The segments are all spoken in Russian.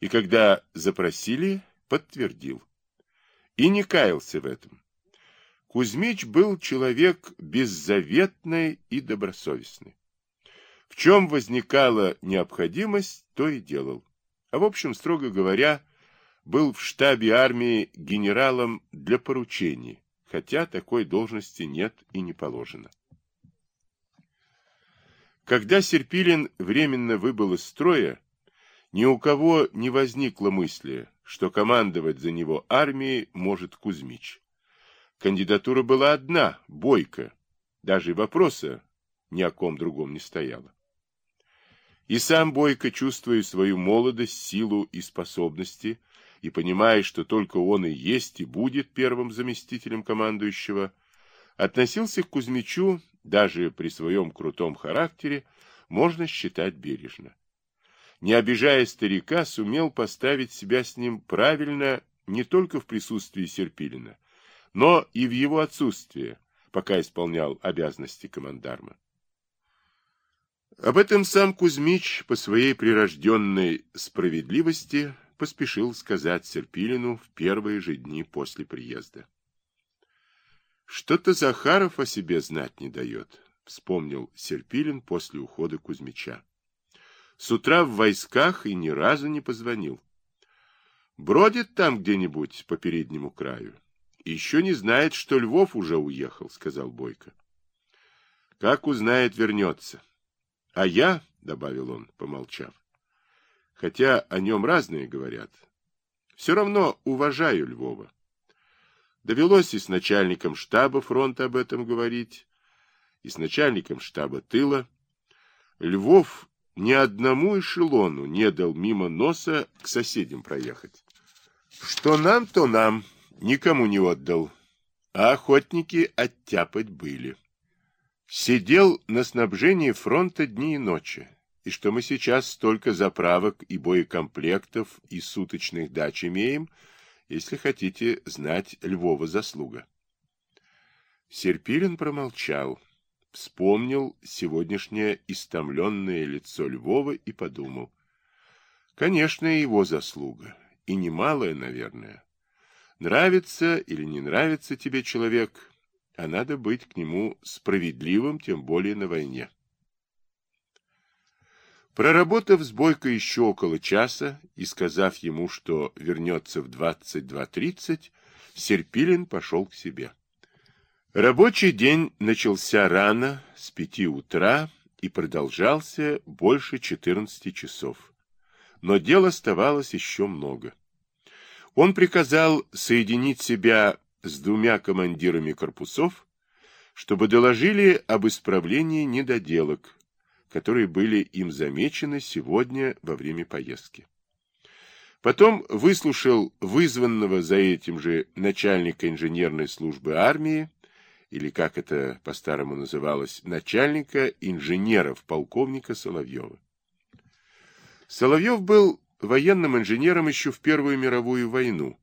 и когда запросили, подтвердил. И не каялся в этом. Кузьмич был человек беззаветный и добросовестный. В чем возникала необходимость, то и делал. А в общем, строго говоря, был в штабе армии генералом для поручений, хотя такой должности нет и не положено. Когда Серпилин временно выбыл из строя, ни у кого не возникло мысли, что командовать за него армией может Кузьмич. Кандидатура была одна — Бойко. Даже вопроса ни о ком другом не стояло. И сам Бойко, чувствуя свою молодость, силу и способности, и понимая, что только он и есть и будет первым заместителем командующего, относился к Кузьмичу, даже при своем крутом характере, можно считать бережно. Не обижая старика, сумел поставить себя с ним правильно не только в присутствии Серпилина, но и в его отсутствие, пока исполнял обязанности командарма. Об этом сам Кузьмич по своей прирожденной справедливости поспешил сказать Серпилину в первые же дни после приезда. «Что-то Захаров о себе знать не дает», — вспомнил Серпилин после ухода Кузьмича. «С утра в войсках и ни разу не позвонил. Бродит там где-нибудь по переднему краю еще не знает, что Львов уже уехал, — сказал Бойко. — Как узнает, вернется. — А я, — добавил он, помолчав, — хотя о нем разные говорят, все равно уважаю Львова. Довелось и с начальником штаба фронта об этом говорить, и с начальником штаба тыла. Львов ни одному эшелону не дал мимо носа к соседям проехать. Что нам, то нам, — никому не отдал, а охотники оттяпать были. Сидел на снабжении фронта дни и ночи, и что мы сейчас столько заправок и боекомплектов и суточных дач имеем, если хотите знать Львова заслуга. Серпилин промолчал, вспомнил сегодняшнее истомленное лицо Львова и подумал. Конечно, его заслуга, и немалая, наверное. Нравится или не нравится тебе человек, а надо быть к нему справедливым, тем более на войне. Проработав с Бойко еще около часа и сказав ему, что вернется в 22.30, Серпилин пошел к себе. Рабочий день начался рано, с пяти утра, и продолжался больше 14 часов. Но дел оставалось еще много. Он приказал соединить себя с двумя командирами корпусов, чтобы доложили об исправлении недоделок, которые были им замечены сегодня во время поездки. Потом выслушал вызванного за этим же начальника инженерной службы армии, или, как это по-старому называлось, начальника инженеров полковника Соловьева. Соловьев был военным инженером еще в Первую мировую войну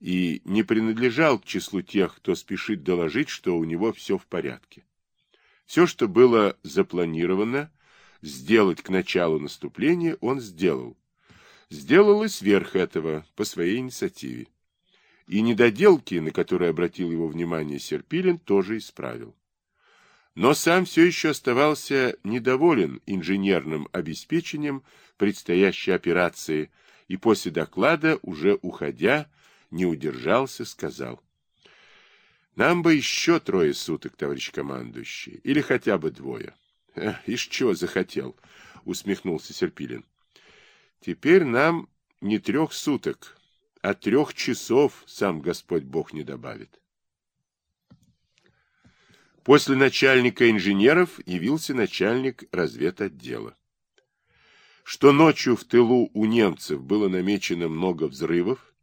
и не принадлежал к числу тех, кто спешит доложить, что у него все в порядке. Все, что было запланировано сделать к началу наступления, он сделал. Сделал и сверх этого, по своей инициативе. И недоделки, на которые обратил его внимание Серпилин, тоже исправил но сам все еще оставался недоволен инженерным обеспечением предстоящей операции и после доклада, уже уходя, не удержался, сказал. «Нам бы еще трое суток, товарищ командующий, или хотя бы двое». «Эх, ишь чего захотел», — усмехнулся Серпилин. «Теперь нам не трех суток, а трех часов сам Господь Бог не добавит». После начальника инженеров явился начальник разведотдела. Что ночью в тылу у немцев было намечено много взрывов,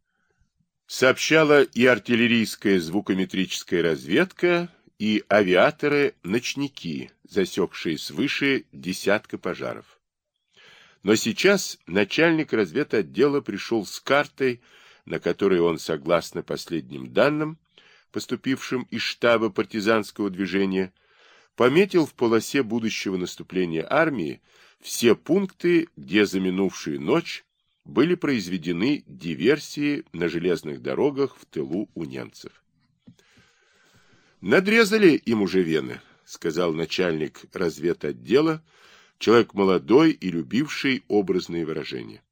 сообщала и артиллерийская звукометрическая разведка, и авиаторы-ночники, засекшие свыше десятка пожаров. Но сейчас начальник разведотдела пришел с картой, на которой он, согласно последним данным, поступившим из штаба партизанского движения, пометил в полосе будущего наступления армии все пункты, где за минувшую ночь были произведены диверсии на железных дорогах в тылу у немцев. «Надрезали им уже вены», — сказал начальник разведотдела, человек молодой и любивший образные выражения.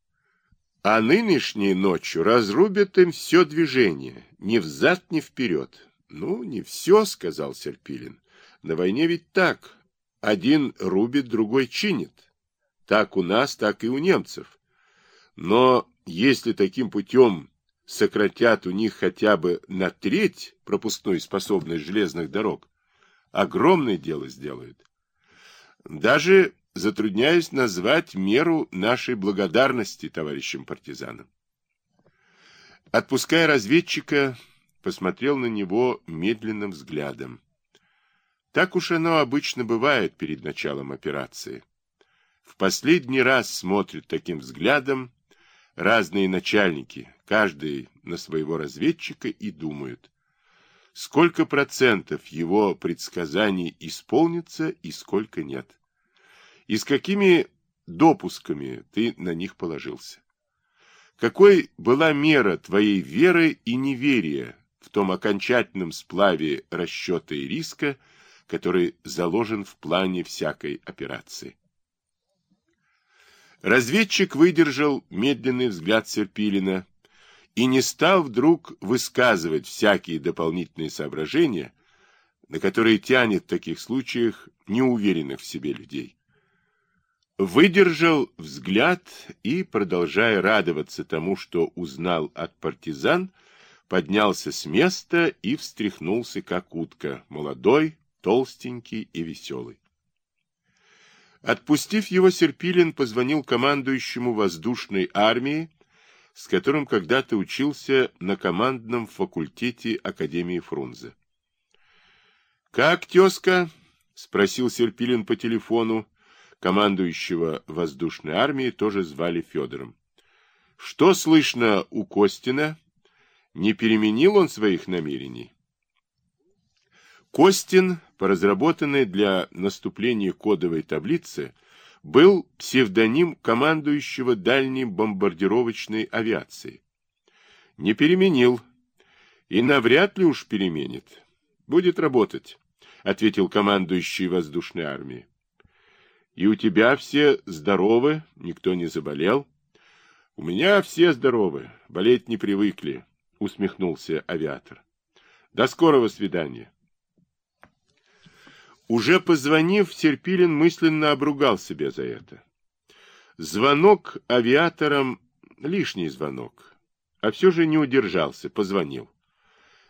«А нынешней ночью разрубят им все движение, ни взад, ни вперед». «Ну, не все», — сказал Серпилин. «На войне ведь так. Один рубит, другой чинит. Так у нас, так и у немцев. Но если таким путем сократят у них хотя бы на треть пропускной способность железных дорог, огромное дело сделают. Даже затрудняюсь назвать меру нашей благодарности товарищам партизанам. Отпуская разведчика, посмотрел на него медленным взглядом. Так уж оно обычно бывает перед началом операции. В последний раз смотрят таким взглядом разные начальники, каждый на своего разведчика, и думают, сколько процентов его предсказаний исполнится и сколько нет. И с какими допусками ты на них положился. Какой была мера твоей веры и неверия в том окончательном сплаве расчета и риска, который заложен в плане всякой операции? Разведчик выдержал медленный взгляд Серпилина и не стал вдруг высказывать всякие дополнительные соображения, на которые тянет в таких случаях неуверенных в себе людей. Выдержал взгляд и, продолжая радоваться тому, что узнал от партизан, поднялся с места и встряхнулся, как утка, молодой, толстенький и веселый. Отпустив его, Серпилин позвонил командующему воздушной армии, с которым когда-то учился на командном факультете Академии Фрунзе. «Как, тезка?» — спросил Серпилин по телефону. Командующего воздушной армии тоже звали Федором. «Что слышно у Костина? Не переменил он своих намерений?» Костин, по разработанной для наступления кодовой таблице, был псевдоним командующего дальней бомбардировочной авиацией. Не переменил и навряд ли уж переменит. Будет работать, ответил командующий воздушной армией. И у тебя все здоровы, никто не заболел? У меня все здоровы, болеть не привыкли, усмехнулся авиатор. До скорого свидания. Уже позвонив, Серпилин мысленно обругал себя за это. Звонок авиаторам — лишний звонок. А все же не удержался, позвонил.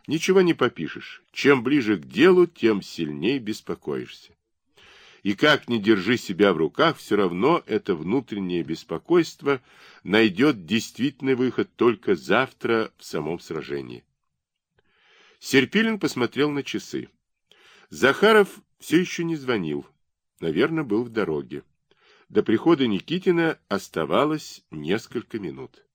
Ничего не попишешь. Чем ближе к делу, тем сильнее беспокоишься. И как ни держи себя в руках, все равно это внутреннее беспокойство найдет действительный выход только завтра в самом сражении. Серпилин посмотрел на часы. Захаров все еще не звонил. Наверное, был в дороге. До прихода Никитина оставалось несколько минут.